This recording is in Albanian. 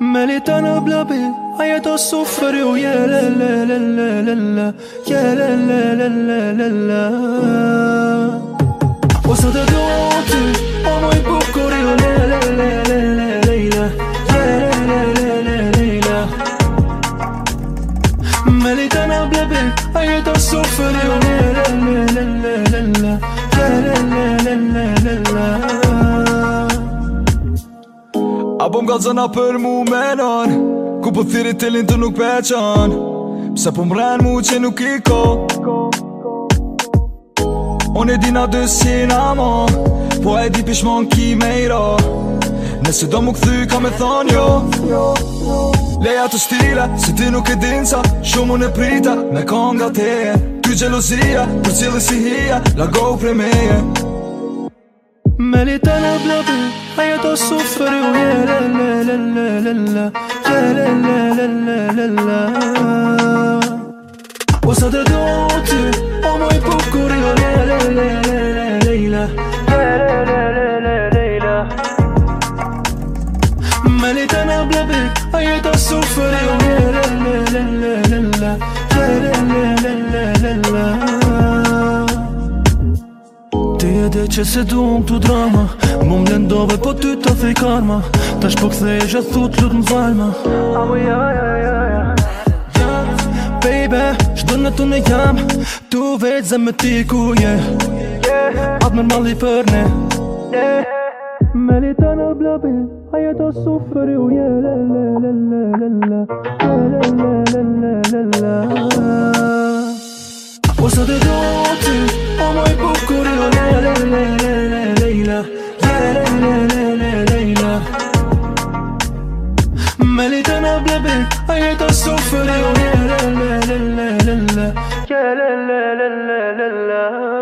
مليت انا بلا بيض عيط الصفر ويا لا لا لا لا لا لا يا لا لا لا لا لا لا Më li të mjëll bebe A jetë o A bom gazana për mu menon Ku për thiri të lintë nuk peqan Pse për mren mu që nuk i ko On e di na dës na mo Po e di pishmon ki me i ro Nëse do më këthy ka me thonë jo Jo Ja të stila, se ti nuk e din Shumë në prita, me konga te Ty gjelozia, për cilë si hia La go pre meje Me li të në blabë A jë të sufër u je Le le le le le le Le le le le le le le O sa të do të O mu pukur le le le le le le le Me li të në blabë A të që se du tu drama Më më lëndove po ty të thej karma Tash po këthe e gjatë thut lut më falma Amo ja, ja, ja, ja Ja, baby, shdo në të jam Tu vetë zem me ti ku je yeah. Atë mali për ne yeah. Me li të në blabin la, la, la, la, la, Le, بك أيت السفر يا لا لا لا لا لا لا لا لا لا لا